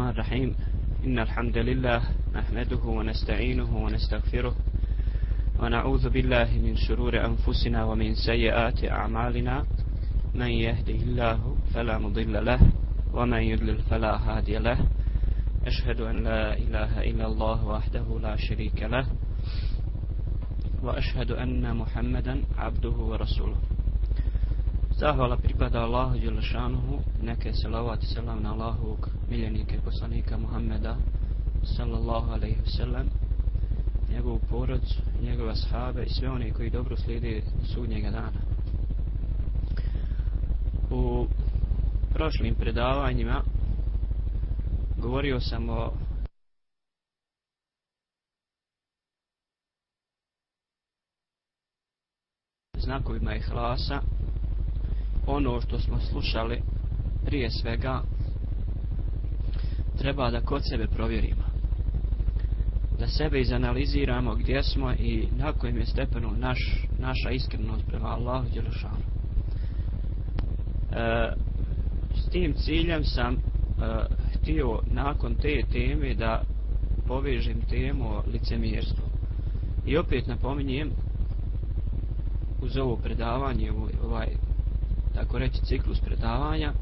الرحمن الرحيم. إن الحمد لله نحمده ونستعينه ونستغفره ونعوذ بالله من شرور أنفسنا ومن سيئات أعمالنا. من يهده الله فلا مضل له ومن يضلل فلا هادي له. أشهد أن لا إله إلا الله وحده لا شريك له. وأشهد أن محمدا عبده ورسوله. Zahvala pripada Allahu Đelešanuhu, neke salavat i salam na Allahovog miljenike i poslanika Muhammeda sallallahu alaihi wasallam, njegovu porodcu, njegove sahabe i sve one koji dobro slijede sudnjega dana. U prošlim predavanjima govorio sam o znakovima ihlasa ono što smo slušali prije svega treba da kod sebe provjerimo. Da sebe izanaliziramo gdje smo i na kojem je stepenu naš, naša iskrenost prema Allahu Đelešanu. E, s tim ciljem sam e, htio nakon te teme da povežem temu o licemjerstvu. I opet napominjem uz ovo predavanje ovaj tako reći ciklus predavanja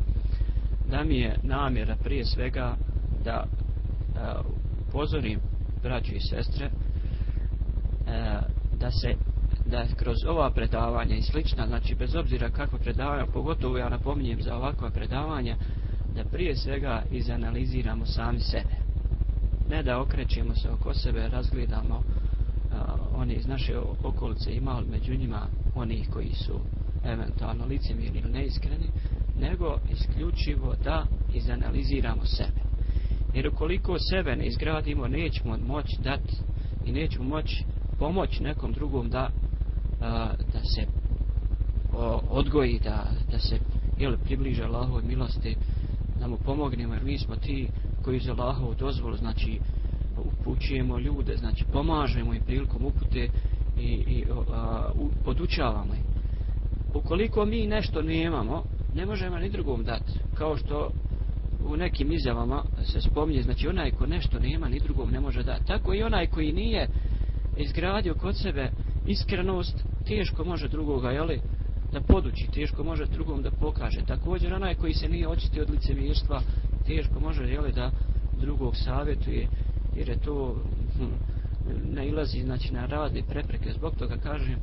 da mi je namjera prije svega da e, upozorim braću i sestre e, da se da kroz ova predavanja i slična znači bez obzira kakva predavanja pogotovo ja napominjem za ovakva predavanja da prije svega izanaliziramo sami sebe. Ne da okrećemo se oko sebe razgledamo uh, oni iz naše okolice imali među njima onih koji su eventualno licemjerni ili neiskreni, nego isključivo da izanaliziramo sebe. Jer ukoliko sebe ne izgradimo, nećemo moći dati i nećemo moći pomoći nekom drugom da, a, da se o, odgoji, da, da se jel, približe Allahove milosti, da mu pomognemo, jer mi smo ti koji za Allahovu dozvolu, znači upućujemo ljude, znači pomažemo im prilikom upute i, i a, u, podučavamo ih ukoliko mi nešto nemamo, ne možemo ni drugom dati. Kao što u nekim izjavama se spominje, znači onaj ko nešto nema, ni drugom ne može dati. Tako i onaj koji nije izgradio kod sebe iskrenost, teško može drugoga, jeli, da poduči, teško može drugom da pokaže. Također onaj koji se nije očitio od licemjerstva, teško može, jeli, da drugog savjetuje, jer je to hm, nailazi znači na razne prepreke. Zbog toga kažem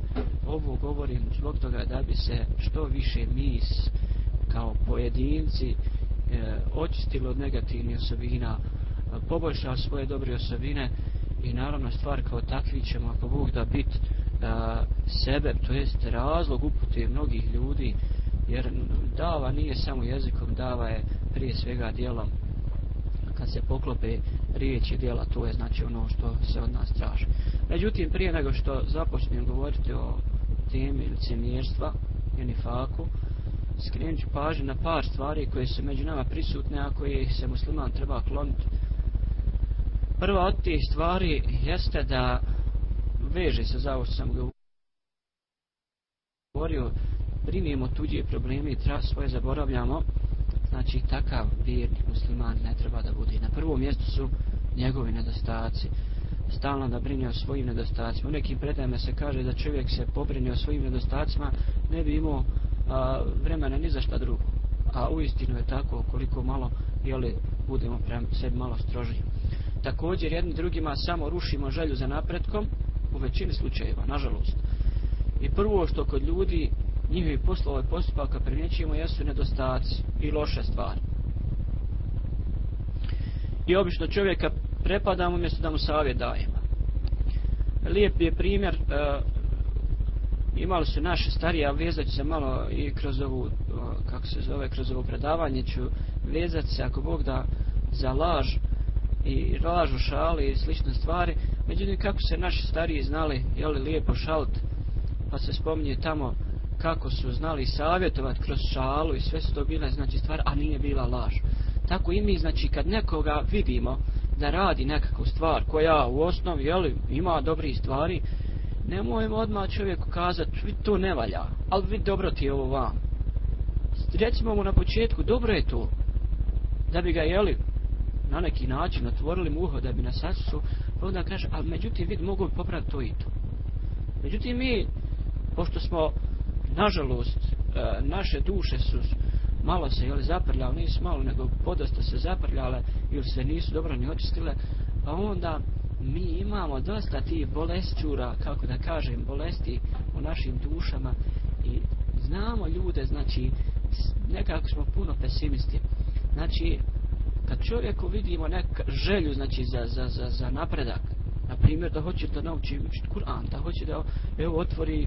ovo govorim zbog toga da bi se što više mis kao pojedinci e, očistilo od negativnih osobina poboljša svoje dobre osobine i naravno stvar kao takvi ćemo ako Bog da bit a, sebe, to jest razlog upute mnogih ljudi jer dava nije samo jezikom dava je prije svega dijelom kad se poklope riječi djela, to je znači ono što se od nas traži. Međutim, prije nego što započnem govoriti o temi licemjerstva i nifaku, skrenut ću pažnju na par stvari koje su među nama prisutne, a koje se musliman treba kloniti. Prva od tih stvari jeste da veže se za ovo što sam govorio, brinimo tuđe probleme i svoje zaboravljamo, znači takav vjernik musliman ne treba da bude. Na prvom mjestu su njegovi nedostaci. Stalno da brine o svojim nedostacima. U nekim predajama se kaže da čovjek se pobrine o svojim nedostacima, ne bi imao a, vremena ni za šta drugo. A u istinu je tako, koliko malo, jeli, budemo prema sebi malo strožiji. Također, jedni drugima samo rušimo želju za napretkom, u većini slučajeva, nažalost. I prvo što kod ljudi njihovi poslova i postupaka primjećujemo jesu nedostaci i loše stvari. I obično čovjeka prepadamo umjesto da mu savjet dajemo. Lijep je primjer, e, imali su naše starije, a vezat se malo i kroz ovu, e, kako se zove, kroz ovo predavanje ću vezat se, ako Bog da, za laž i laž u šali i slične stvari. Međutim, kako se naši stariji znali, jeli lijepo šalt, pa se spominje tamo kako su znali savjetovati kroz šalu i sve su to bile znači stvar, a nije bila laž. Tako i mi, znači, kad nekoga vidimo da radi nekakvu stvar koja u osnovi, jeli, ima dobri stvari, nemojmo odmah čovjeku kazati, vi to ne valja, ali vi dobro ti je ovo vam. Recimo mu na početku, dobro je to, da bi ga, jeli, na neki način otvorili mu uho da bi nas sassu, pa onda kaže, ali međutim vid mogu popraviti to i to. Međutim mi, pošto smo, nažalost, e, naše duše su malo se jeli, zaprljale, nisu malo, nego podosta se zaprljale ili se nisu dobro ni očistile, pa onda mi imamo dosta tih bolesćura, kako da kažem, bolesti u našim dušama i znamo ljude, znači, nekako smo puno pesimisti. Znači, kad čovjeku vidimo nek želju, znači, za, za, za, za napredak, na primjer, da hoće da nauči učiti Kur'an, da hoće da, evo, otvori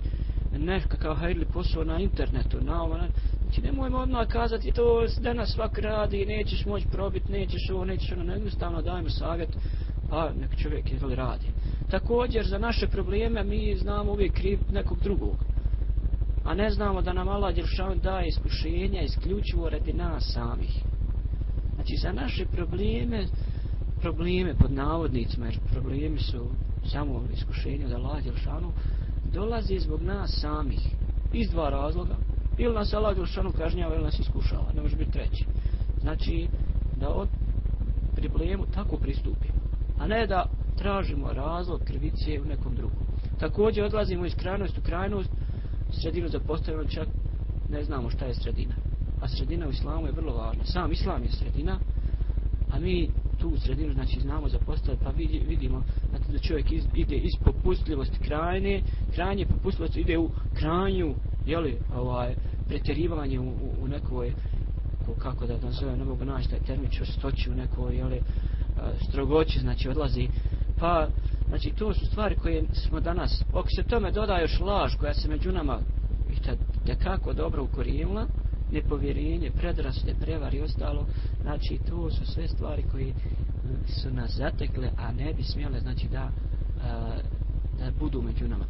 nekakav hajli posao na internetu, na ovo, na, znači, nemojmo odmah kazati, to danas svak radi, nećeš moći probiti, nećeš ovo, nećeš ono, jednostavno dajmo savjet, a nek čovjek je radi. Također, za naše probleme mi znamo uvijek kriv nekog drugog a ne znamo da nam Allah Đelšan daje iskušenja isključivo radi nas samih. Znači, za naše probleme, probleme pod navodnicima, jer problemi su samo iskušenje od Allah Đelšanu, dolazi zbog nas samih. Iz dva razloga. Ili nas Allah Đelšanu kažnjava, ili nas iskušava. Ne može biti treći. Znači, da od problemu tako pristupimo. A ne da tražimo razlog krivice u nekom drugom. Također odlazimo iz krajnost u krajnost, sredinu zapostavljamo čak ne znamo šta je sredina. A sredina u islamu je vrlo važna. Sam islam je sredina, a mi tu sredinu znači znamo zapostaviti, pa vidimo znači, da čovjek iz, ide iz popustljivosti krajne, krajnje popustilac ide u krajnju, jeli, ovaj, pretjerivanje u, u, u nekoj, kako da nazove, ne mogu naći taj termin čvrstoći u nekoj, jeli, e, strogoći, znači odlazi, pa Znači, to su stvari koje smo danas, ok se tome doda još laž koja se među nama tekako dobro ukorijenila, nepovjerenje, predrasne, prevar i ostalo, znači, to su sve stvari koje mm, su nas zatekle, a ne bi smjele, znači, da, e, da budu među nama.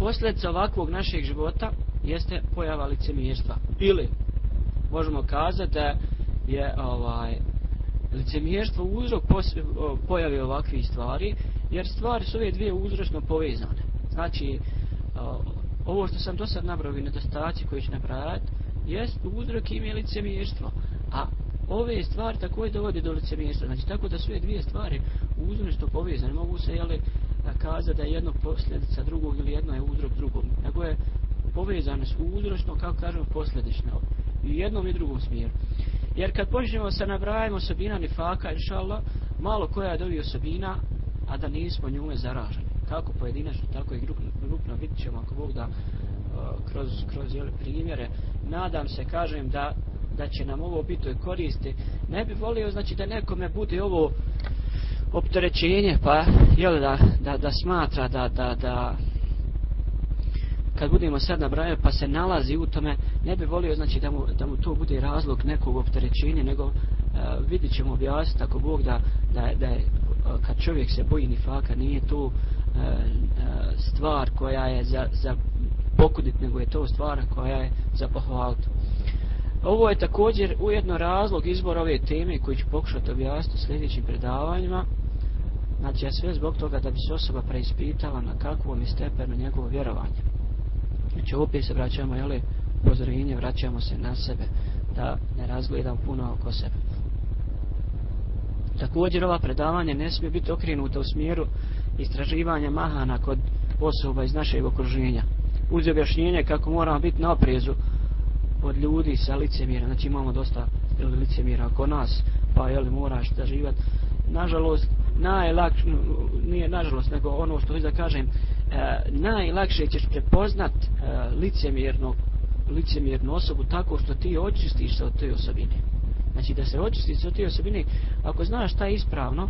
Posljedica ovakvog našeg života jeste pojava licemijestva. Ili, možemo kazati da je ovaj, licemjerstvo uzrok pojave ovakvih stvari, jer stvari su ove dvije uzročno povezane. Znači, ovo što sam do sad nabrao i nedostaci koji ću napraviti, jest uzrok im je licemjerstvo. A ove stvari također dovode do licemjerstva. Znači, tako da su ove dvije stvari uzročno povezane. Mogu se, jeli, kaza da je jedno posljedica drugog ili jedno je uzrok drugom. Nego je povezane su uzročno, kako kažemo, posljedično. I u jednom i drugom smjeru. Jer kad počnemo se nabrajamo osobina nifaka, inša Allah, malo koja je dovi osobina, a da nismo njome zaraženi. Kako pojedinačno, tako i grupno, grupno vidit ćemo ako Bog da uh, kroz, kroz jeli, primjere. Nadam se, kažem, da, da će nam ovo biti koristi. Ne bi volio, znači, da nekome bude ovo opterećenje, pa, jel, da, da, da smatra da, da, da, kad budemo sad nabrajali pa se nalazi u tome, ne bi volio znači da mu, da mu to bude razlog nekog opterećenja, nego e, vidit ćemo objasniti ako Bog da, da, da je, e, kad čovjek se boji nifaka, nije to e, e, stvar koja je za, za pokudit, nego je to stvar koja je za pohvaliti. Ovo je također ujedno razlog izbora ove teme koji ću pokušati objasniti u sljedećim predavanjima. Znači, a sve zbog toga da bi se osoba preispitala na kakvom je stepenu njegovo vjerovanje. Znači opet se vraćamo, jel, upozorenje, vraćamo se na sebe, da ne razgledam puno oko sebe. Također ova predavanja ne smije biti okrenuta u smjeru istraživanja mahana kod osoba iz našeg okruženja. Uz objašnjenje kako moramo biti na oprezu od ljudi sa licemira. Znači imamo dosta jel, licemira oko nas, pa jel, moraš da. Nažalost, najlakše, nije nažalost, nego ono što da kažem, e, najlakše ćeš prepoznat e, licemjerno, licemjernu osobu tako što ti očistiš se od te osobine. Znači da se očistiš se od te osobine, ako znaš šta je ispravno,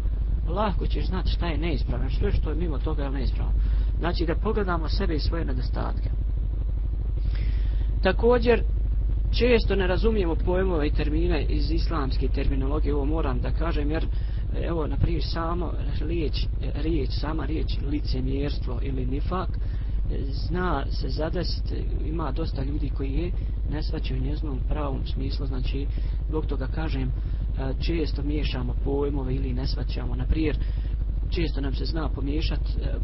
lahko ćeš znati šta je neispravno, znači, što je što je mimo toga je neispravno. Znači da pogledamo sebe i svoje nedostatke. Također, često ne razumijemo pojmove i termine iz islamske terminologije, ovo moram da kažem, jer evo, na primjer, samo riječ, riječ, sama riječ licemjerstvo ili nifak, e, zna se zadesiti, ima dosta ljudi koji je ne svaćaju njeznom pravom smislu, znači, zbog toga kažem, e, često miješamo pojmove ili ne svaćamo, na primjer, često nam se zna pomiješati e,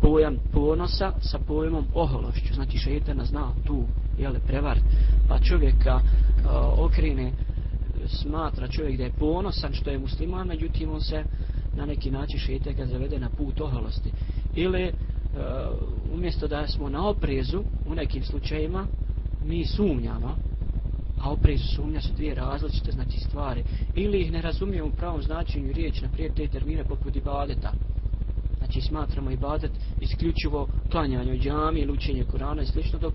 pojam ponosa sa pojmom ohološću, znači šeitana zna tu, jele, prevar, pa čovjeka okrine smatra čovjek da je ponosan što je musliman, međutim on se na neki način šete kad zavede na put oholosti. Ili e, umjesto da smo na oprezu u nekim slučajima, mi sumnjamo, a oprezu sumnja su dvije različite znači stvari. Ili ih ne razumijemo u pravom značenju riječ na prije te termine poput ibadeta. Znači smatramo ibadet isključivo klanjanje u džami ili učenje Kurana i slično, dok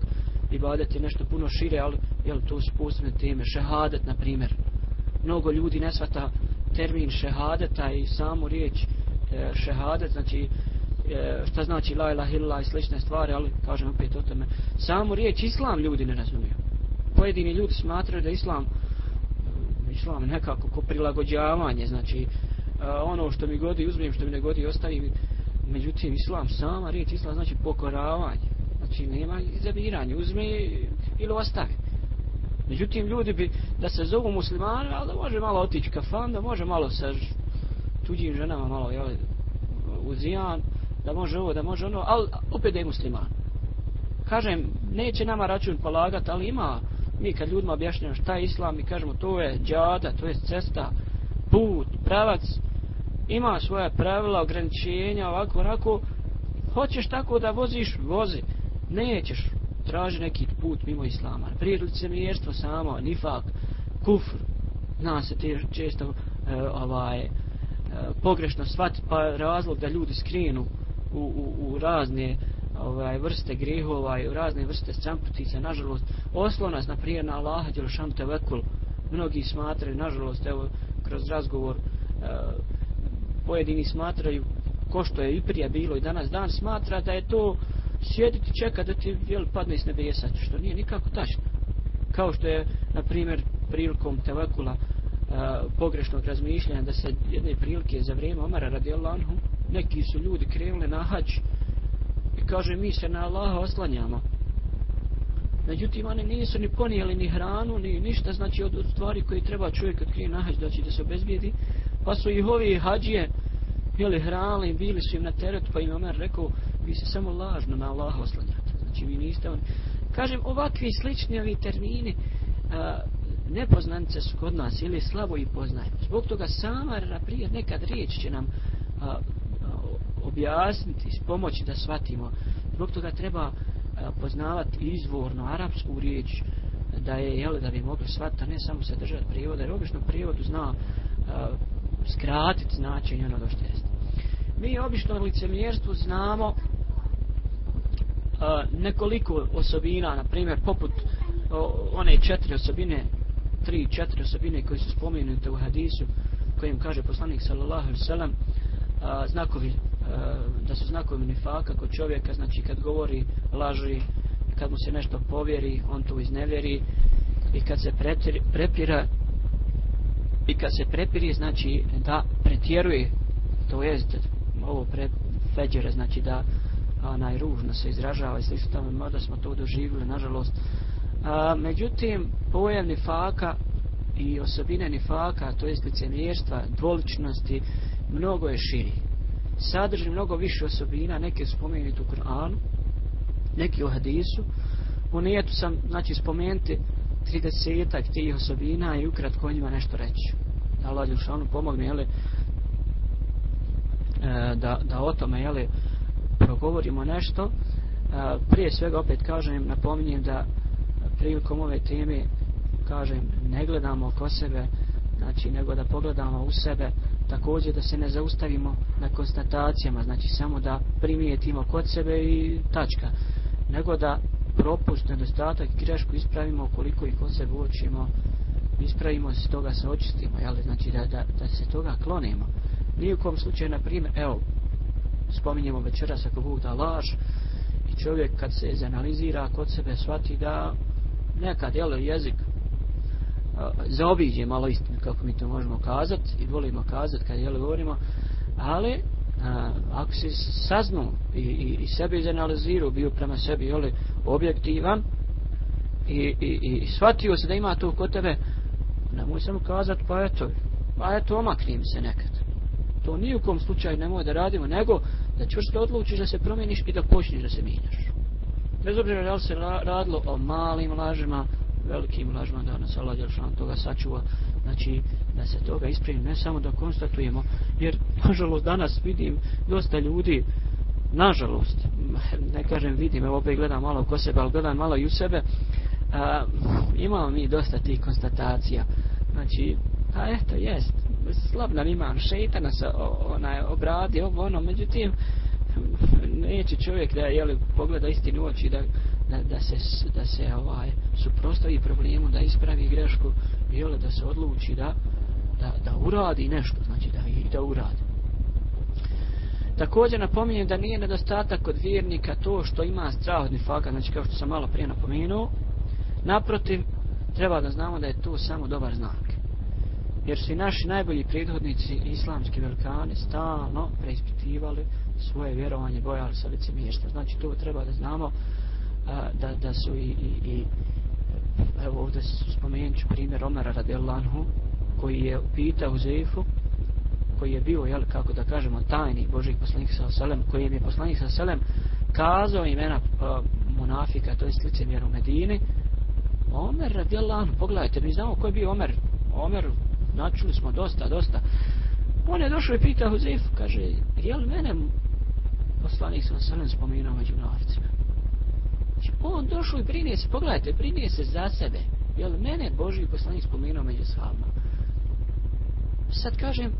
ibadet je nešto puno šire, ali jel, to su posebne teme. Šehadet, na primjer. Mnogo ljudi ne svata termin šehadeta i samu riječ e, šehadet, znači e, šta znači la ilaha illa i slične stvari, ali kažem opet o tome. Samu riječ islam ljudi ne razumiju. Pojedini ljudi smatraju da islam islam nekako ko prilagođavanje, znači e, ono što mi godi uzmem, što mi ne godi ostavim. Međutim, islam, sama riječ islam znači pokoravanje. Znači nema izabiranja, uzme ili ostavi. Međutim, ljudi bi da se zovu muslimani, ali da može malo otići kafan, da može malo sa tuđim ženama malo jeli, uzijan, da može ovo, da može ono, ali opet da je musliman. Kažem, neće nama račun polagat, ali ima, mi kad ljudima objašnjamo šta je islam, mi kažemo to je džada, to je cesta, put, pravac, ima svoje pravila, ograničenja, ovako, onako, hoćeš tako da voziš, vozi, nećeš, traži neki put mimo islama. Prije licemjerstvo samo, nifak, kufr, zna se te često e, ovaj, e, pogrešno shvatiti, pa razlog da ljudi skrinu u, u, u razne ovaj, vrste grehova i u razne vrste stramputice, nažalost, oslo na naprijed, na Allaha, Đelšanu Tevekul, mnogi smatraju, nažalost, evo, kroz razgovor, e, pojedini smatraju, ko što je i prije bilo i danas dan, smatra da je to sjediti čeka da ti jel, padne iz nebesa, što nije nikako tačno. Kao što je, na primjer, prilikom tevakula a, pogrešnog razmišljanja da se jedne prilike za vrijeme Omara radi Allahu, neki su ljudi krenuli na hađ i kaže mi se na Allaha oslanjamo. Međutim, oni nisu ni ponijeli ni hranu, ni ništa, znači od, od stvari koje treba čovjek kad krije na hađ da će da se obezbijedi, pa su ih ovi hađije jeli hrali, bili su im na teret, pa im Omer rekao, vi se samo lažno na Allah oslanjate. Znači vi niste on. Kažem, ovakvi slični ovi termini a, nepoznanice su kod nas ili slabo i poznajemo. Zbog toga sama prije nekad riječ će nam a, a, objasniti, pomoći da shvatimo. Zbog toga treba a, poznavati izvorno arapsku riječ da je, jel, da bi mogli shvatiti, ne samo se držati prijevoda, jer obično prijevodu zna a, skratiti značenje onoga što jeste. Mi obično u licemjerstvu znamo nekoliko osobina, na primjer, poput one četiri osobine, tri, četiri osobine koje su spomenute u hadisu, kojim kaže poslanik sallallahu alaihi sallam, znakovi, a, da su znakovi nifaka kod čovjeka, znači kad govori, laži, kad mu se nešto povjeri, on to iznevjeri, i kad se prepira, i kad se prepiri, znači da pretjeruje, to jest, ovo pre, feđere, znači da, onaj ružno se izražava i slično tamo, možda smo to doživjeli, nažalost. A, međutim, pojam nifaka i osobine nifaka, to je licemjerstva, dvoličnosti, mnogo je širi. Sadrži mnogo više osobina, neke spomenuti u Kur'anu, neki u hadisu. U nijetu sam, znači, spomenuti 30-ak tih osobina i ukratko o njima nešto reći. Da Allah Ljubšanu pomogne, jeli, e, da, da o tome, jeli, progovorimo nešto, prije svega opet kažem, napominjem da prilikom ove teme, kažem, ne gledamo oko sebe, znači, nego da pogledamo u sebe, također da se ne zaustavimo na konstatacijama, znači samo da primijetimo kod sebe i tačka, nego da propust, nedostatak i grešku ispravimo koliko ih kod sebe uočimo, ispravimo se toga se očistimo, jel? znači da, da, da se toga klonimo. Nijekom slučaju, na primjer, evo, spominjemo večeras ako Bog da laž i čovjek kad se izanalizira kod sebe shvati da nekad jel, jezik zaobiđe malo istinu kako mi to možemo kazati i volimo kazati kad jel, govorimo ali a, ako se saznu i, i, i sebe izanalizirao bio prema sebi jel, objektivan i, i, i shvatio se da ima to kod tebe nemoj samo kazati pa eto pa eto omaknim se nekad to ni u kom slučaju nemoj da radimo, nego da čvrsto odlučiš da se promijeniš i da počneš da se mijenjaš. Bez obzira da li se radilo o malim lažima, velikim lažima da nas Allah Đelšan toga sačuva znači da se toga ispravimo ne samo da konstatujemo jer nažalost danas vidim dosta ljudi nažalost ne kažem vidim evo opet gledam malo ko sebe ali gledam malo i u sebe a, imamo mi dosta tih konstatacija znači a eto jest slab nam imam šeitana se onaj obradi ovo ono međutim neće čovjek da jeli, pogleda istinu oči da, da, da se, da se ovaj, suprostavi problemu, da ispravi grešku jeli, da se odluči da, da, da uradi nešto, znači da i da uradi. Također napominjem da nije nedostatak kod vjernika to što ima strah od nifaka, znači kao što sam malo prije napomenuo, naprotiv, treba da znamo da je to samo dobar znak. Jer su i naši najbolji prethodnici islamski velikani stalno preispitivali svoje vjerovanje bojali sa lice mješta. Znači to treba da znamo a, da, da su i, i, i evo ovdje spomenut ću primjer Omara radijallahu koji je pitao Zeifu koji je bio, jel, kako da kažemo, tajni Božih poslanika sa Selem, koji je poslanik sa Selem kazao imena a, monafika, to je lice mjera u Medini, Omer radijallahu, pogledajte, mi znamo ko je bio Omer, Omer, načuli smo dosta, dosta, On je došao i pitao Huzif, kaže, je li mene poslanik sam sam spominao među munaficima. Znači, on došao i prinije se, pogledajte, prinije se za sebe. Je li mene Boži poslanik spominao među shabama? Sad kažem,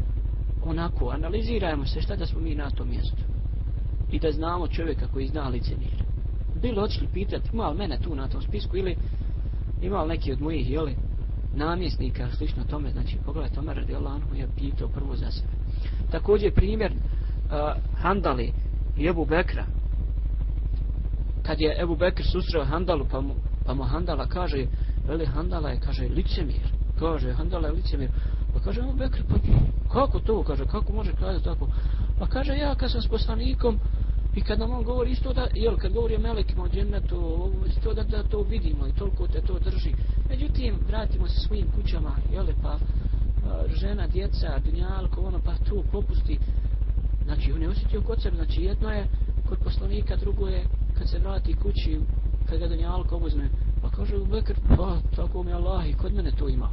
onako, analizirajmo se šta da smo mi na tom mjestu. I da znamo čovjeka koji zna licenira. Bilo odšli pitati, ima li mene tu na tom spisku ili ima li neki od mojih, jeli, namjesnika, slično tome, znači pogledajte, Omer radi Allah, je pitao prvo za sebe. Također primjer uh, Handali, i Ebu Bekra. Kad je Ebu Bekr susreo Handalu, pa mu, pa mu Handala kaže, veli Handala je, kaže, licemir. Kaže, Handala je licemir. Pa kaže Ebu Bekr, pa kako to? Kaže, kako može kazati tako? Pa kaže, ja kad sam s poslanikom, I kad nam on govori isto da, jel, kad govori o melekima o džennetu, isto da, da to vidimo i toliko te to drži. Međutim, vratimo se svojim kućama, jele, pa žena, djeca, dunjalko, ono, pa tu popusti. Znači, on je osjetio kod sebe, znači jedno je kod poslanika, drugo je kad se vrati kući, kad ga Dunjalko obuzme, pa kaže u Bekr, pa tako mi Allah i kod mene to ima.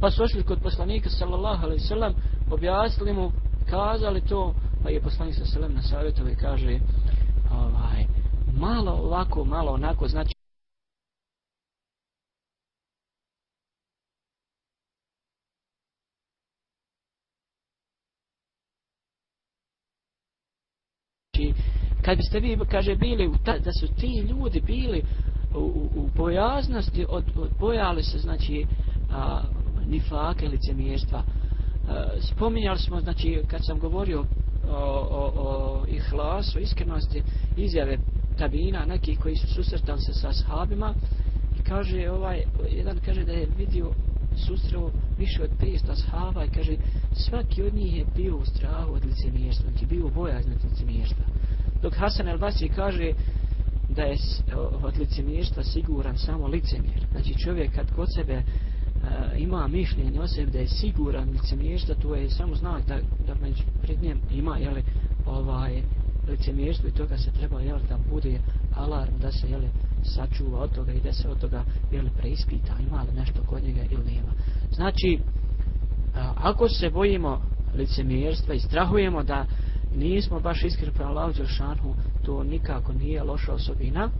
Pa su ošli kod poslanika, sallallahu alaihi sallam, objasnili mu, kazali to, pa je poslanik sallallahu alaihi sallam na savjetovi kaže, ovaj, malo ovako, malo onako, znači, kad biste vi, kaže, bili, ta, da su ti ljudi bili u, u, u bojaznosti, od, od bojali se, znači, a, nifake, licemještva. E, spominjali smo, znači, kad sam govorio o, o, o ihlasu, iskrenosti, izjave tabina, neki koji su susretali se sa sahabima, i kaže, ovaj, jedan kaže da je vidio susreo više od 500 sahaba i kaže, svaki od njih je bio u strahu od licemještva, znači bio u od licemještva dok Hasan el Basri kaže da je od licemjerstva siguran samo licemjer. Znači čovjek kad kod sebe e, ima mišljenje o sebi da je siguran licemjerstva, to je samo znak da, da među pred njem ima jeli, ovaj, licemjerstvo i toga se treba jeli, da bude alarm da se jeli, sačuva od toga i da se od toga jeli, preispita ima li nešto kod njega ili nema. Znači, a, ako se bojimo licemjerstva i strahujemo da nismo baš iskreni prema Allahu Đelšanu, to nikako nije loša osobina.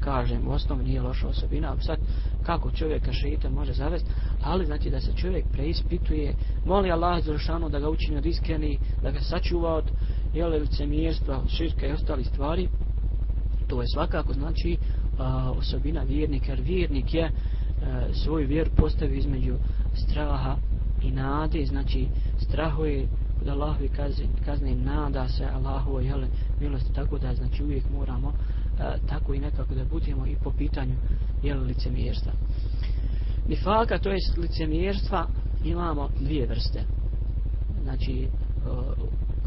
Kažem, u osnovu nije loša osobina. Sad, kako čovjeka šeitan može zavesti, ali znači da se čovjek preispituje, moli Allah Đelšanu da ga učini od iskreni, da ga sačuva od jele licemjerstva, širka i ostali stvari. To je svakako znači a, osobina vjernika, jer vjernik je a, svoju vjeru postavi između straha i nade, znači strahuje od Allahove kazne, kazne nada se Allahovo jele, milosti, tako da znači uvijek moramo e, tako i nekako da budemo i po pitanju jel, licemjerstva. Nifaka, to je licemjerstva, imamo dvije vrste. Znači, e,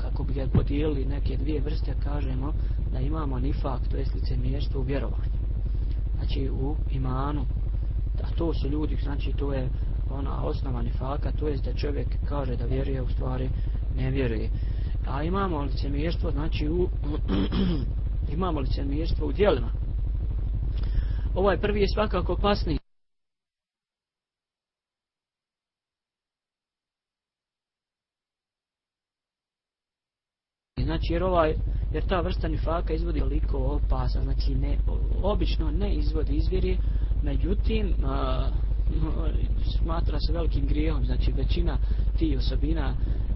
kako bi ga podijelili neke dvije vrste, kažemo da imamo nifak, to je licemjerstvo u vjerovanju. Znači, u imanu, a to su ljudi, znači, to je ona osnova nifaka, to je da čovjek kaže da vjeruje u stvari ne vjeruje. A imamo licemjerstvo, znači u, imamo licemjerstvo u dijelima. Ovaj prvi je svakako opasni. Znači jer ovaj, jer ta vrsta nifaka izvodi toliko opasa, znači ne, obično ne izvodi izvjeri, međutim, a, smatra se velikim grijehom znači većina ti osobina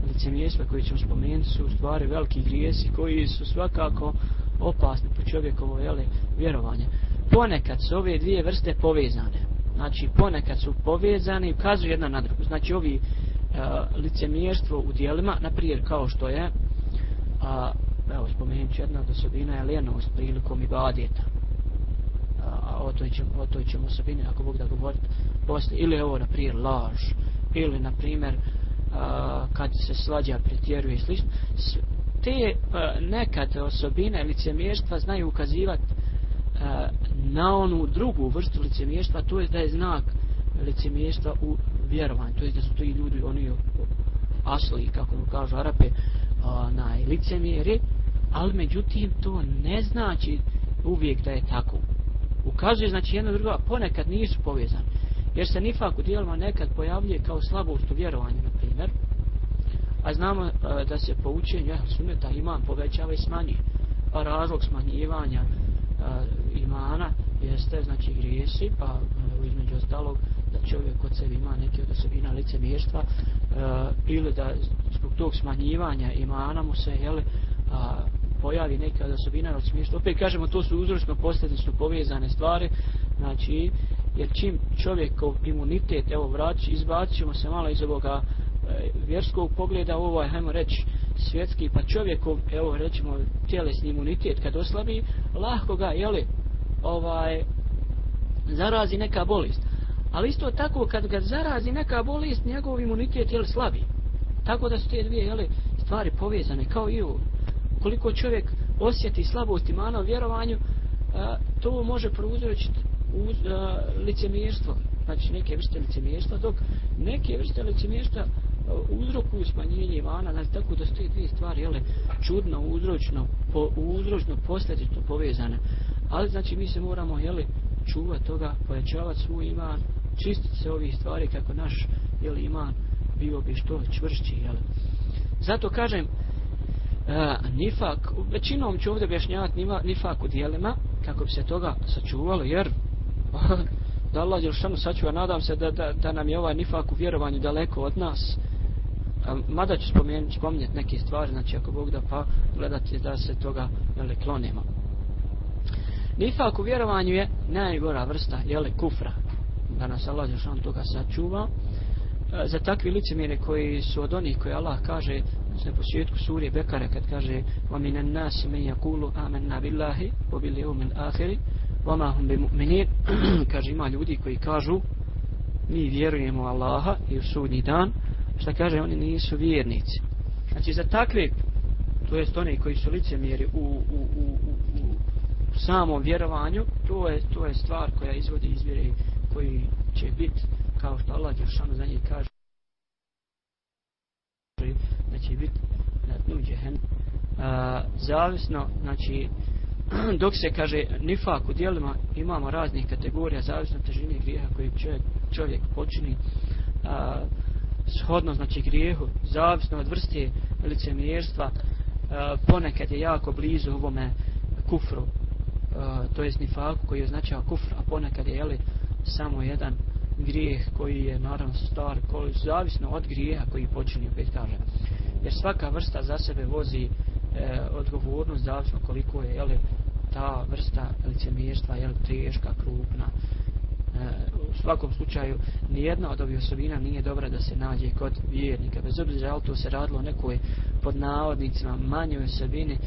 licemjestva koje ćemo spomenuti su stvari veliki grijesi koji su svakako opasni po čovjekovo jeli, vjerovanje. Ponekad su ove dvije vrste povezane. Znači ponekad su povezane i ukazuju jedna na drugu. Znači ovi e, licemijerstvo u dijelima naprijed kao što je a, evo spomenut ću jedna od osobina je lenost prilikom ibadeta. A o toj ćemo, o toj ćemo osobini ako Bog da govoriti Bosni, ili ovo na primjer laž ili na primjer kad se svađa pretjeruje i slično te a, nekad osobine licemjerstva znaju ukazivati e, na onu drugu vrstu licemjerstva to je da je znak licemjerstva u vjerovanju to je da su to i ljudi oni asli kako mu kažu arape na licemjeri ali međutim to ne znači uvijek da je tako. Ukazuje znači jedno drugo ponekad nisu povezani jer se nifak u dijelima nekad pojavljuje kao slabost u vjerovanju na primjer a znamo e, da se po učenju suneta iman povećava i smanji pa razlog smanjivanja e, imana jeste znači grijesi pa e, između ostalog da čovjek kod sebe ima neke od osobina lice mještva e, ili da zbog tog smanjivanja imana mu se jel, a, pojavi neka od osobina od smješta. Opet kažemo, to su uzročno posljedično povezane stvari, znači, jer čim čovjekov imunitet, evo vraći, izbacimo se malo iz ovoga e, vjerskog pogleda, ovo je, hajmo reći, svjetski, pa čovjekov, evo, rećemo, tjelesni imunitet, kad oslabi, lahko ga, jeli, ovaj, zarazi neka bolest. Ali isto tako, kad ga zarazi neka bolest, njegov imunitet, jeli, slabi. Tako da su te dvije, jeli, stvari povezane, kao i u koliko čovjek osjeti slabost imana u vjerovanju, a, to može prouzročiti uz, a, licemjerstvo, znači neke vrste licemjerstva, dok neke vrste licemjerstva uzrokuju smanjenje imana, znači tako da stoje dvije stvari, jele, čudno, uzročno, po, uzročno, posljedično povezane. Ali znači mi se moramo, jele, čuvati toga, pojačavati svoj iman, čistiti se ovih stvari kako naš, jele, iman bio bi što čvršći, jele. Zato kažem, a, nifak, većinom ću ovdje objašnjavati nifak u dijelima, kako bi se toga sačuvalo, jer da Allah je što sačuva, nadam se da, da, da nam je ovaj nifak u vjerovanju daleko od nas, a, mada ću spomenuti, spominjati neke stvari, znači ako Bog da pa gledati da se toga jeli, klonimo. Nifak u vjerovanju je najgora vrsta, jeli, kufra, da nas Allah je što toga sačuva, e, za takvi licemire koji su od onih koji Allah kaže znači, na početku surje Bekare kad kaže وَمِنَ النَّاسِ nas يَقُولُ آمَنَّا بِاللَّهِ billahi الْآخِرِ Vama hum bi mu'minin, kaže ima ljudi koji kažu mi vjerujemo Allaha i u sudnji dan. Šta kaže? Oni nisu vjernici. Znači za takve to jest oni koji su licemiri u, u, u, u, u samom vjerovanju to je, to je stvar koja izvodi izvjere koji će biti kao što Allah Đeršanu za njih kaže da će biti na dnu džehen zavisno znači dok se kaže nifak u dijelima imamo raznih kategorija zavisno težine grijeha koji čovjek, čovjek počini a, shodno znači grijehu zavisno od vrste licemjerstva ponekad je jako blizu ovome kufru a, to jest nifak koji označava kufr a ponekad je jeli, samo jedan grijeh koji je naravno star, koji zavisno od grijeha koji počini, opet kaže. Jer svaka vrsta za sebe vozi e, odgovornost zavisno koliko je jeli, ta vrsta licemjerstva je teška, krupna. E, u svakom slučaju, nijedna od ovih osobina nije dobra da se nađe kod vjernika. Bez obzira, ali to se radilo o nekoj pod navodnicima manjoj osobini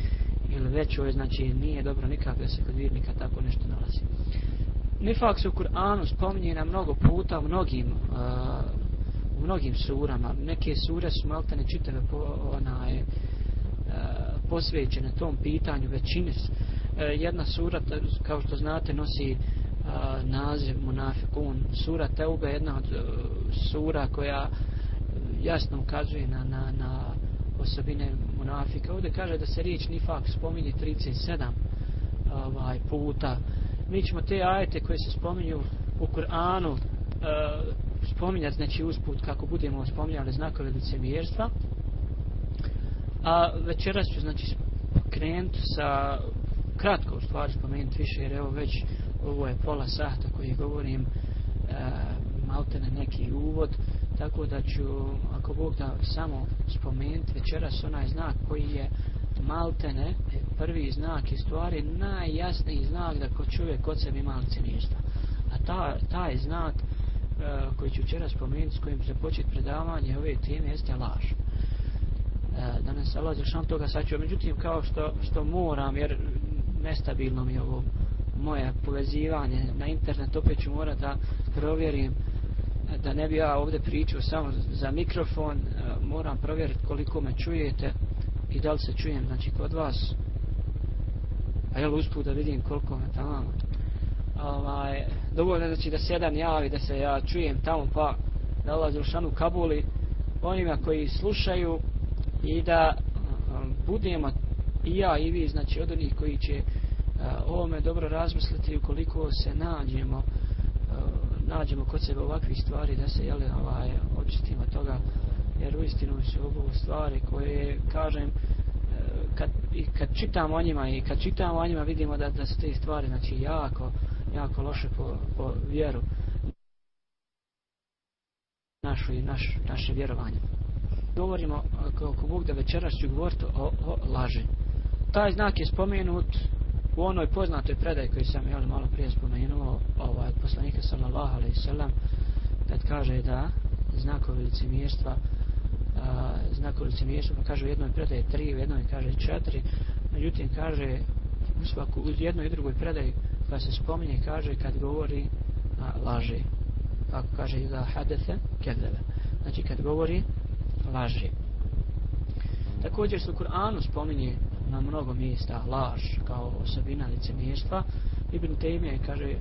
ili većoj, znači nije dobro nikako da se kod vjernika tako nešto nalazi. Nifak se u Kur'anu spominje na mnogo puta u mnogim uh, u mnogim surama. Neke sure su maltene čitave po, onaj, posvećena tom pitanju većine. E, jedna sura, e, kao što znate, nosi e, naziv Munafikun. Sura Teuba je jedna od sura koja jasno ukazuje na, na, na osobine Munafika. Ovdje kaže da se riječ Nifak spominje 37 ovaj, puta mi ćemo te ajete koje se spominju u Kur'anu uh, spominjati znači usput kako budemo spominjali znakove licemjerstva A večeras ću znači krenuti sa kratko u stvari spomenuti više jer evo već ovo je pola sahta koji govorim e, malte na neki uvod tako da ću ako Bog da samo spomenuti večeras onaj znak koji je maltene prvi znak i stvari najjasniji znak da ko čovjek kod sebi ima licemjerstva a ta, taj znak e, koji ću večeras spomenuti s kojim će početi predavanje ove teme jeste laž. E, da nas Allah lađe šan toga sačuva međutim kao što, što moram jer nestabilno mi je ovo moje povezivanje na internet opet ću morat da provjerim da ne bi ja ovdje pričao samo za mikrofon. E, moram provjeriti koliko me čujete i da li se čujem znači kod vas. A jel usput da vidim koliko me tamo? Ovaj, dovoljno znači da se jedan javi da se ja čujem tamo pa da Allah u šanu Kabuli onima koji slušaju i da um, budemo i ja i vi znači od onih koji će uh, ovome dobro razmisliti ukoliko se nađemo uh, nađemo kod sebe ovakvih stvari da se jeli ovaj, očistimo toga jer uistinu su ovo stvari koje kažem uh, kad, i kad čitam o njima i kad čitam o njima vidimo da, da su te stvari znači jako jako loše po, po vjeru. Našu i naš, naše vjerovanje govorimo kako Bog da večeras ću govoriti o, o laži. Taj znak je spomenut u onoj poznatoj predaj koji sam jel, malo prije spomenuo ovaj, poslanika sallallahu alaihi sallam kad kaže da znakovi licemjerstva znakovi licemjerstva pa kaže u jednoj predaji tri u jednoj kaže četiri međutim kaže u svaku u jednoj i drugoj predaji koja se spominje kaže kad govori a, laže ako kaže da hadete kedeve. Znači kad govori laže također se u Kur'anu spominje na mnogo mjesta laž kao osobina licemjerstva Ibn Taymiye kaže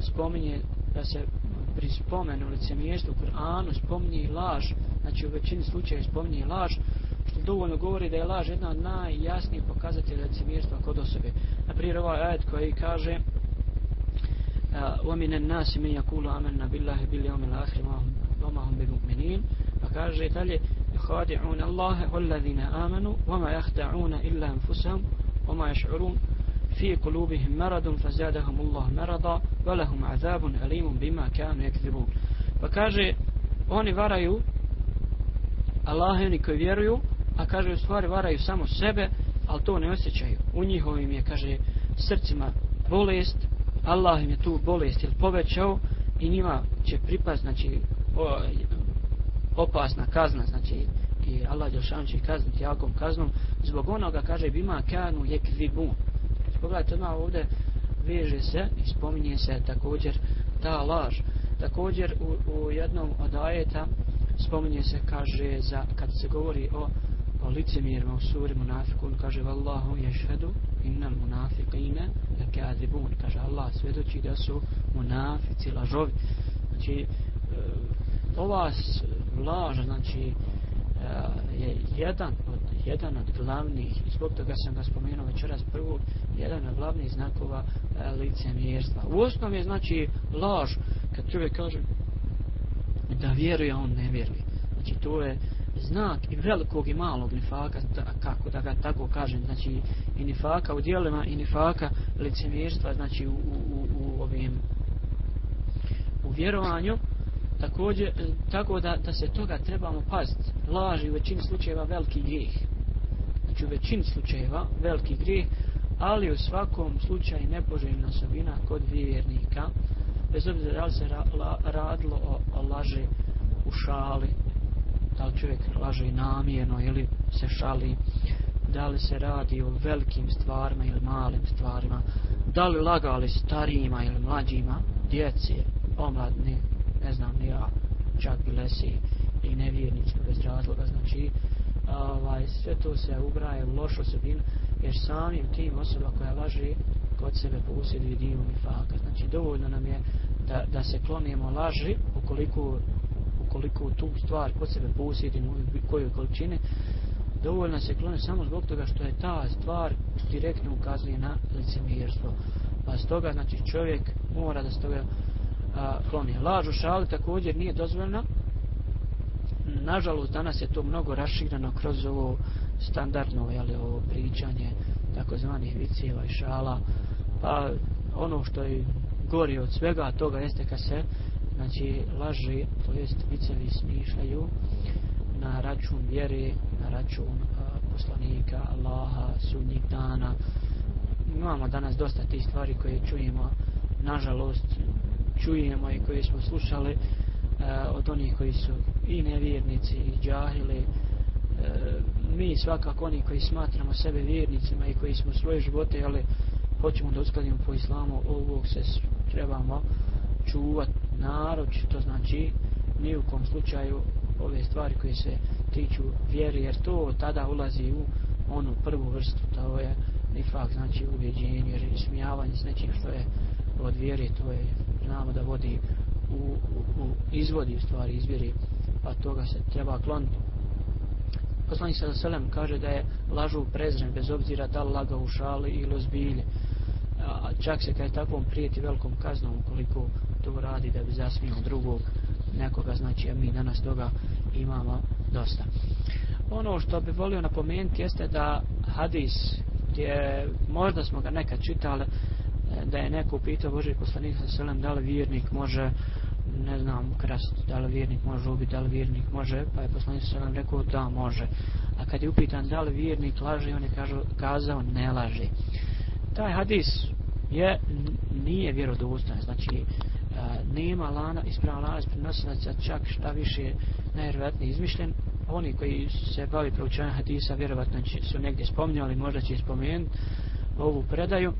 spominje da se pri spomenu licemjerstva u Kur'anu spominje i laž znači u većini slučaja spominje laž što dovoljno govori da je laž jedna od najjasnijih pokazatelja licemjerstva kod osobe na primjer ovaj ajet koji kaže ومن الناس من يقول آمنا بالله باليوم الآخر وما هم بمؤمنين فكاجة تالي يخادعون الله والذين آمنوا وما يخدعون إلا أنفسهم وما يشعرون في قلوبهم مرض فزادهم الله مرضا ولهم عذاب أليم بما كانوا يكذبون فكاجة oni varaju Allah oni koji vjeruju a kaže u stvari varaju samo sebe ali to ne osjećaju u njihovim je kaže srcima bolest Allah im je tu bolest ili povećao i njima će pripast znači o, opasna kazna znači i Allah Đelšan će kazniti jakom kaznom. Zbog onoga kaže bima kanu je kvibu znači, pogledajte odmah ovdje veže se i spominje se također ta laž. Također u, u jednom od ajeta spominje se kaže za kad se govori o o licemjerima u suri munafiku on kaže vallahu ješhedu inna munafiqine lakazibun. Kaže Allah svedoči da su munafici lažovi. Znači e, ova laž znači eh, je jedan od jedan od glavnih zbog toga sam ga spomenuo večeras prvo jedan od glavnih znakova e, licemjerstva. U osnovi je znači laž kad čovjek kaže da vjeruje on ne vjeruje. Znači to je znak i velikog i malog nifaka, da, kako da ga tako kažem, znači i nifaka u dijelima i nifaka licemjerstva, znači u, u, u ovim u vjerovanju, također, e, tako da, da se toga trebamo paziti. Laži u većini slučajeva veliki grijeh. Znači u većini slučajeva veliki grijeh, ali u svakom slučaju nepoželjna osobina kod vjernika, bez obzira da li se ra, la, radilo o, o laži u šali, da li čovjek laže namjerno ili se šali, da li se radi o velikim stvarima ili malim stvarima, da li lagali starijima ili mlađima, djeci, omladni, ne znam, ja, čak i lesi i nevjernici bez razloga, znači, ovaj, sve to se ubraje u lošu osobinu, jer samim tim osoba koja laže kod sebe posjeduje dio nifaka. Znači, dovoljno nam je da, da se klonimo laži, ukoliko koliko tu stvar kod sebe posjedimo u kojoj količini dovoljno se klone samo zbog toga što je ta stvar direktno ukazuje na licemjerstvo pa stoga znači čovjek mora da stoga a, kloni. Lažu šali također nije dozvoljeno. Nažalost danas je to mnogo raširano kroz ovo standardno jeli, ovo pričanje takozvanih viceva i šala. Pa ono što je gori od svega toga jeste kad se znači laži to jest vicevi smišljaju na račun vjere na račun a, poslanika Allaha sudnjih dana. Imamo danas dosta tih stvari koje čujemo. Nažalost čujemo i koje smo slušali e, od onih koji su i nevjernici i džahili. E, mi svakako oni koji smatramo sebe vjernicima i koji smo svoje živote ali hoćemo da uskladimo po islamu ovog se trebamo čuvati naročito znači ni u kom slučaju ove stvari koje se tiču vjeri jer to tada ulazi u onu prvu vrstu to je nifak znači ubjeđenje jer smijavanje s nečim što je od vjeri to je znamo da vodi u, u, u izvodi u stvari izvjeri pa toga se treba kloniti. Poslanik sa selem kaže da je lažu prezren bez obzira da laga u šali ili ozbilje a čak se kaj takvom prijeti velikom kaznom ukoliko to radi da bi zasmio drugog nekoga znači a mi danas toga imamo dosta. Ono što bi volio napomenuti jeste da hadis gdje možda smo ga nekad čitali da je neko pitao Boži poslanik sa selem da li vjernik može ne znam krast da li vjernik može ubiti da li vjernik može pa je poslanik sa selem rekao da može. A kad je upitan da li vjernik laže on je kažu, kazao ne laže. Taj hadis je nije vjerodostan znači e, nema lana ispravan lanac prenosilaca čak šta više najvjerojatnije izmišljen. Oni koji se bavi proučavanjem hadisa vjerovatno će, su negdje spominjali možda će spomenuti ovu predaju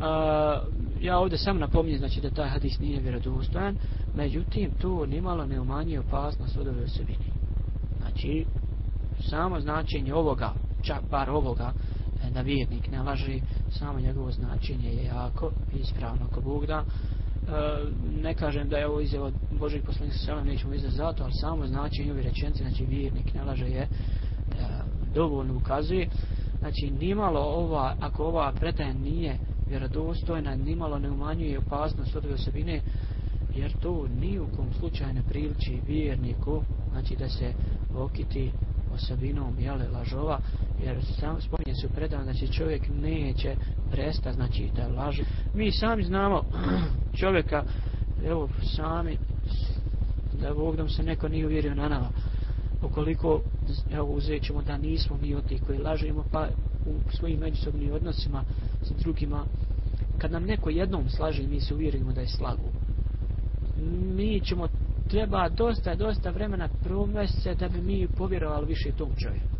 a, ja ovdje sam napominjem znači da taj hadis nije vjerodostojan međutim to nimalo ne umanjuje opasnost od ove osobine znači samo značenje ovoga čak bar ovoga e, da vjernik ne laži samo njegovo značenje je jako ispravno ko Bog da E, ne kažem da je ovo izjava Božeg poslanika sallam nećemo izdati zato, ali samo značenje ove rečence, znači vjernik ne laže je e, dovoljno ukazuje. Znači, nimalo ova, ako ova predaja nije vjerodostojna, nimalo ne umanjuje opasnost od osobine, jer to ni u kom slučaju ne priliči vjerniku, znači da se okiti osobinom jele lažova jer sam spominje se predan znači čovjek neće presta znači da laže mi sami znamo čovjeka evo sami da Bog se neko nije uvjerio na nama ukoliko evo uzet ćemo da nismo mi od tih koji lažemo pa u svojim međusobnim odnosima s drugima kad nam neko jednom slaže mi se uvjerimo da je slagu mi ćemo treba dosta, dosta vremena provesti se da bi mi povjerovali više tom čovjeku.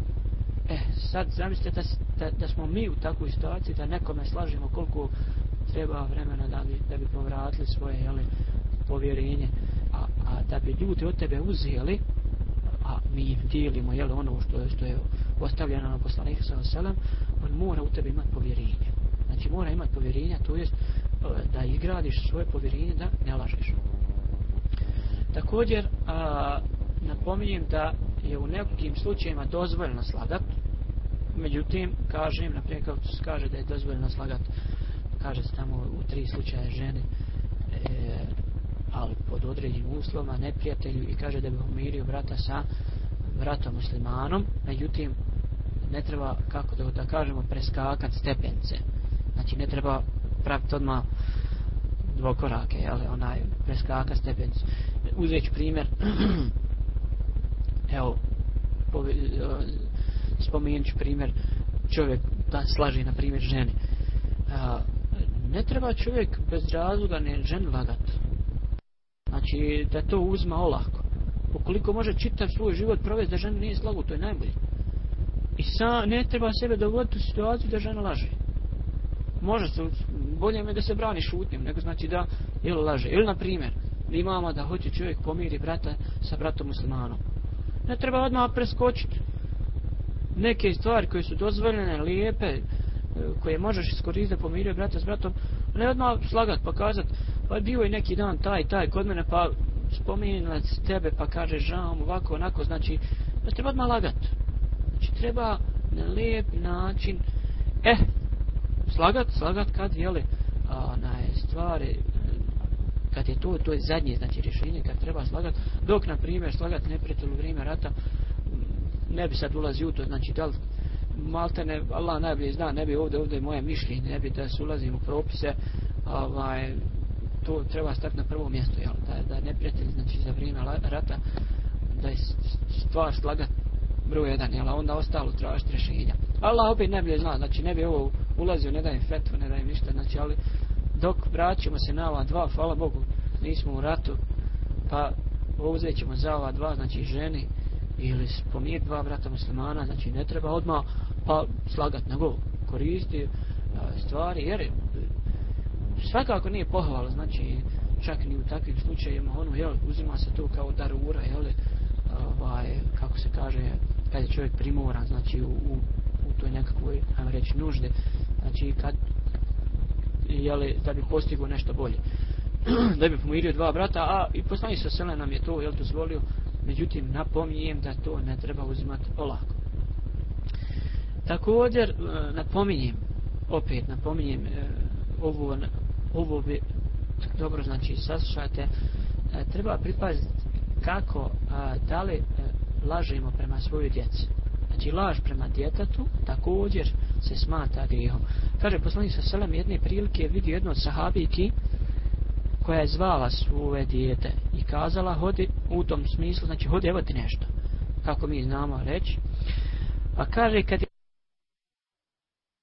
E, sad zamislite da, da, da smo mi u takvoj situaciji, da nekome slažemo koliko treba vremena da bi, da bi povratili svoje jeli, povjerenje, a, a da bi ljudi od tebe uzeli, a mi im dijelimo jel, ono što je, što je ostavljeno na poslanika sa selem, on mora u tebe imati povjerenje. Znači mora imati povjerenje, to jest e, da igradiš svoje povjerenje da ne lažeš. Također, a, napominjem da je u nekim slučajima dozvoljeno slagat, međutim, kažem, naprijed kao se kaže da je dozvoljeno slagat, kaže se tamo u tri slučaje žene, e, ali pod određenim uslovima, neprijatelju i kaže da bi umirio brata sa bratom muslimanom, međutim, ne treba, kako da, da kažemo, preskakat stepence. Znači, ne treba praviti odmah dvokorake, jel, onaj preskaka stepenicu. Uzet primjer, evo, e, spomenut ću primjer, čovjek da slaži, na primjer, ženi. A, ne treba čovjek bez razloga ne žen lagat. Znači, da to uzma olako. Ukoliko može čitav svoj život provesti da žena nije slagu, to je najbolje. I sa, ne treba sebe dovoditi u situaciju da žena laže može se, bolje mi da se brani šutnjem, nego znači da ili laže. Ili, na primjer, imamo da hoće čovjek pomiri brata sa bratom muslimanom. Ne treba odmah preskočiti neke stvari koje su dozvoljene, lijepe, e, koje možeš iskoristiti da pomirio brata s bratom, ne odmah slagat pa pa bio je neki dan taj, taj kod mene, pa spominjala tebe, pa kaže žao ovako, onako, znači, da treba odmah lagat. Znači, treba na lijep način, eh, slagat, slagat kad jeli na stvari kad je to, to je zadnje znači rješenje kad treba slagat, dok na primjer slagat neprijatelj u vrijeme rata ne bi sad ulazi u to znači da li malte ne, Allah najbolje zna, ne bi ovdje, ovdje moje mišljenje, ne bi da se ulazim u propise, ovaj, to treba stati na prvo mjesto, jel, da, da neprijatelj, znači, za vrijeme rata, da je stvar slagat broj jedan, jel, a onda ostalo tražiti rješenja. Allah opet ne bi znao, znači, ne bi ovo ulazio, ne dajem fetvu, ne dajem ništa, znači, ali dok vraćamo se na ova dva, hvala Bogu, nismo u ratu, pa uzet ćemo za ova dva, znači, ženi, ili spomir dva brata muslimana, znači ne treba odmah pa slagat nego koristi stvari, jer svakako nije pohvala, znači čak ni u takvim slučajima, ono, jel, uzima se to kao darura, jel, ovaj, kako se kaže, kad je čovjek primoran, znači u, u, u toj nekakvoj, ajmo reći, nužde, znači kad, jel, da bi postigo nešto bolje. da bi pomirio dva brata, a i poslani sa sele nam je to, jel, dozvolio, međutim napominjem da to ne treba uzimati olako također eh, napominjem opet napominjem eh, ovo, ovo bi dobro znači saslušajte e, treba pripaziti kako da li e, lažemo prema svojoj djeci znači laž prema djetetu također se smata grijehom kaže poslanik sa selem jedne prilike vidio jednu od sahabiki koja je zvala svoje dijete i kazala hodi u tom smislu, znači hodi evo ti nešto, kako mi znamo reći. Pa kaže kad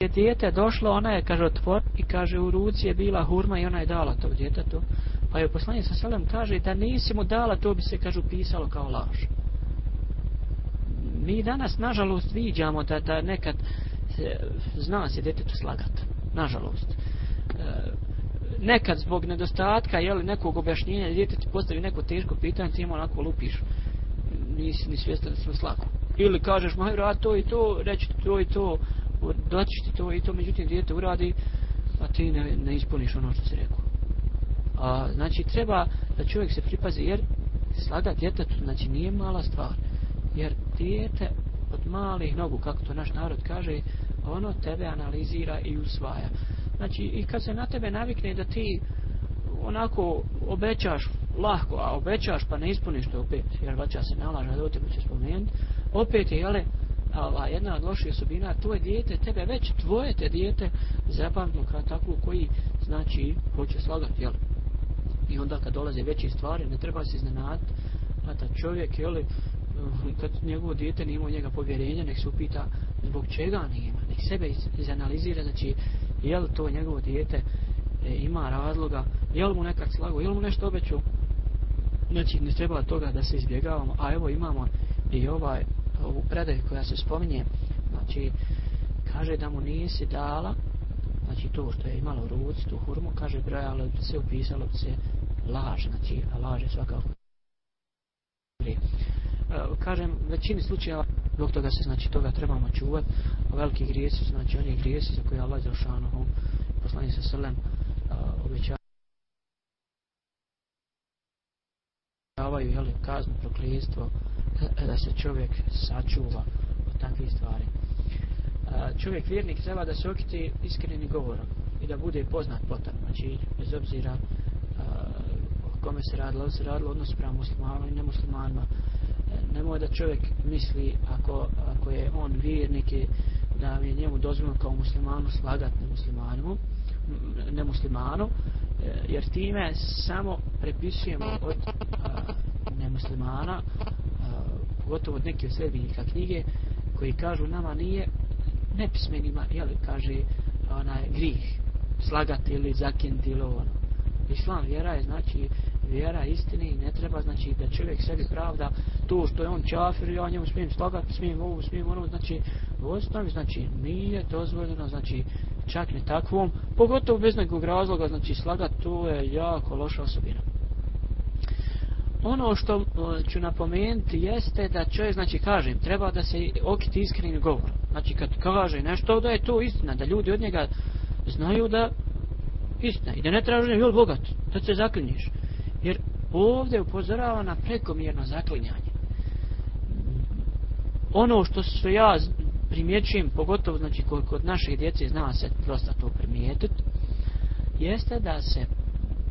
je dijete došlo, ona je kaže otvor i kaže u ruci je bila hurma i ona je dala to djetetu. Pa je poslanik sa selem kaže da nisi mu dala, to bi se kaže pisalo kao laž. Mi danas nažalost viđamo da, da nekad se, zna se djetetu slagat. Nažalost. E, nekad zbog nedostatka jel, nekog objašnjenja djete ti postavi neko teško pitanje ti ima onako lupiš nisi ni svjestan da sam slako ili kažeš moj rad to i to reći to i to daći ti to i to međutim djete uradi a ti ne, ne ispuniš ono što si rekao. A, znači treba da čovjek se pripazi jer slaga djetetu znači nije mala stvar. Jer djete od malih nogu kako to naš narod kaže ono tebe analizira i usvaja. Znači, i kad se na tebe navikne da ti onako obećaš lahko, a obećaš pa ne ispuniš to opet, jer vaća se nalaža da o tebi će spomenuti, opet je, jele, ova, jedna od loših osobina, tvoje dijete, tebe već tvoje te dijete zapamtno kao takvu koji, znači, hoće slagati, jel? I onda kad dolaze veće stvari, ne treba se iznenaditi, a ta čovjek, jel, eh, kad njegovo dijete nije imao njega povjerenja, nek se upita zbog čega nema, nek sebe izanalizira, znači, je li to njegovo dijete e, ima razloga, je li mu nekak slago, je li mu nešto obećao. Znači, ne treba toga da se izbjegavamo, a evo imamo i ovaj, ovu predaju koja se spominje, znači, kaže da mu nisi dala, znači to što je imalo u ruci, tu hurmu, kaže brojalo bi se, upisalo bi se laž, znači, a laž je svakako. E, kažem, većini slučajeva zbog toga se znači toga trebamo čuvati a veliki grijesi znači oni grijesi za koje Allah za šanom poslani se srlem obećavaju jeli, kaznu, proklijestvo e, e, da se čovjek sačuva od takvih stvari. E, čovjek vjernik treba da se okiti iskrenim govorom i da bude poznat potom znači bez obzira o kome se radilo, se radilo odnos prema muslimanima i nemuslimanima. Nemoj da čovjek misli ako, ako je on vjernik da je njemu dozvoljeno kao muslimanu slagat nemuslimanu, nemuslimanu jer time samo prepisujemo od muslimana, pogotovo od neke sredbenika knjige koji kažu nama nije nepismenima jel, kaže onaj grih slagati ili zakinti ili ono islam vjera je znači vjera istine i ne treba znači da čovjek sebi pravda to što je on čafir ja njemu smijem slagati smijem ovo smijem ono znači ostavi znači nije dozvoljeno znači čak ne takvom pogotovo bez nekog razloga znači slagati to je jako loša osobina ono što e, ću napomenuti jeste da čovjek znači kažem treba da se okiti iskreni govor znači kad kaže nešto da je to istina da ljudi od njega znaju da istina. I da ne traži jel bogat da se zaklinješ. Jer ovdje upozorava na prekomjerno zaklinjanje. Ono što se ja primjećujem pogotovo znači kod, kod naših djece zna se prosta to primijetiti jeste da se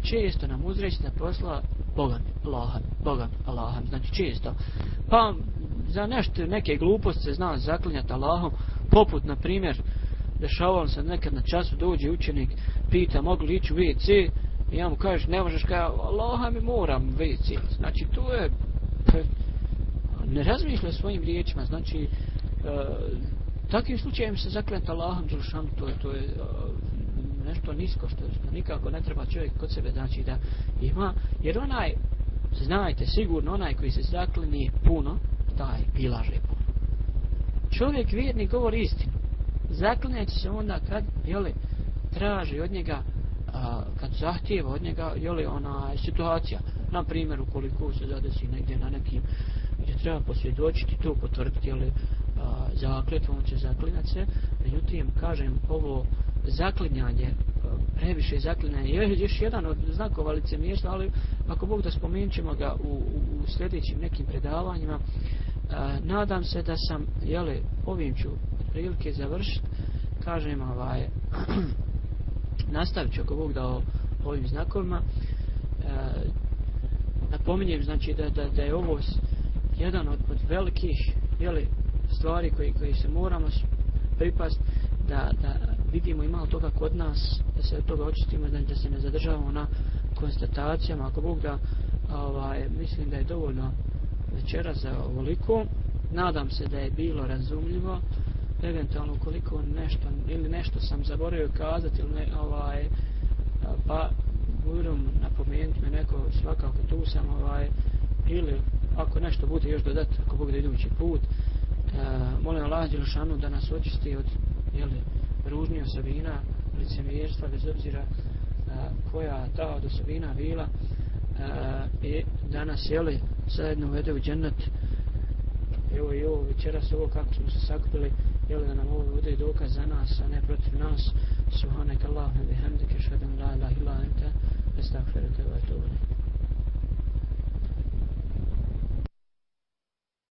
često nam uzreći da posla Bogan, Allaham, Bogan, Allaham, znači često. Pa za nešto, neke gluposti se zna zaklinjati Allahom, poput na primjer dešavalo se nekad na času dođe učenik pita mogu li ići u WC i ja mu kažeš ne možeš kaj Allah mi moram WC znači to je ne razmišlja svojim riječima znači e, takvim slučajem se zaklinjati Allahom to je, to je e, nešto nisko što, što nikako ne treba čovjek kod sebe znači da ima jer onaj znajte sigurno onaj koji se zaklini puno taj bilaže puno. Čovjek vjerni govori istinu. Zaklinjaće se onda kad jeli, traži od njega a, kad zahtijeva od njega jeli, ona situacija. Na primjer ukoliko se zadesi negdje na nekim gdje treba posvjedočiti to potvrditi jeli, zakljetvom će zaklinat se. Međutim kažem ovo zaklinjanje e, previše zaklinjanje. Je još jedan od znakova licemjerstva ali ako Bog da spomenut ćemo ga u, u, u sljedećim nekim predavanjima. A, nadam se da sam jeli, ovim ću prilike završiti kažem ovaj nastavit ću ako Bog da o ovim znakovima. A, napominjem znači da, da, da je ovo jedan od, od velikih jeli, stvari koji, koji se moramo pripast da, da vidimo imalo toga kod nas da se od toga očistimo znači da se ne zadržavamo na konstatacijama. Ako Bog da ovaj, mislim da je dovoljno večera za ovoliko. Nadam se da je bilo razumljivo. Eventualno koliko nešto ili nešto sam zaboravio kazati ili ne, ovaj, pa budem napomenuti me neko svakako tu sam ovaj, ili ako nešto bude još dodati ako bude idući put e, molim Allah Đelšanu da nas očisti od jeli, ružnih osobina licemjerstva bez obzira a, koja ta od osobina bila a, i danas jeli zajedno uvede u džennet. Evo i ovo večeras ovo kako smo se sakupili jeli da nam ovo bude dokaz za nas a ne protiv nas. Subhanak Allah bihamdike šedan la ilaha ilaha ente estakfirete vajtovali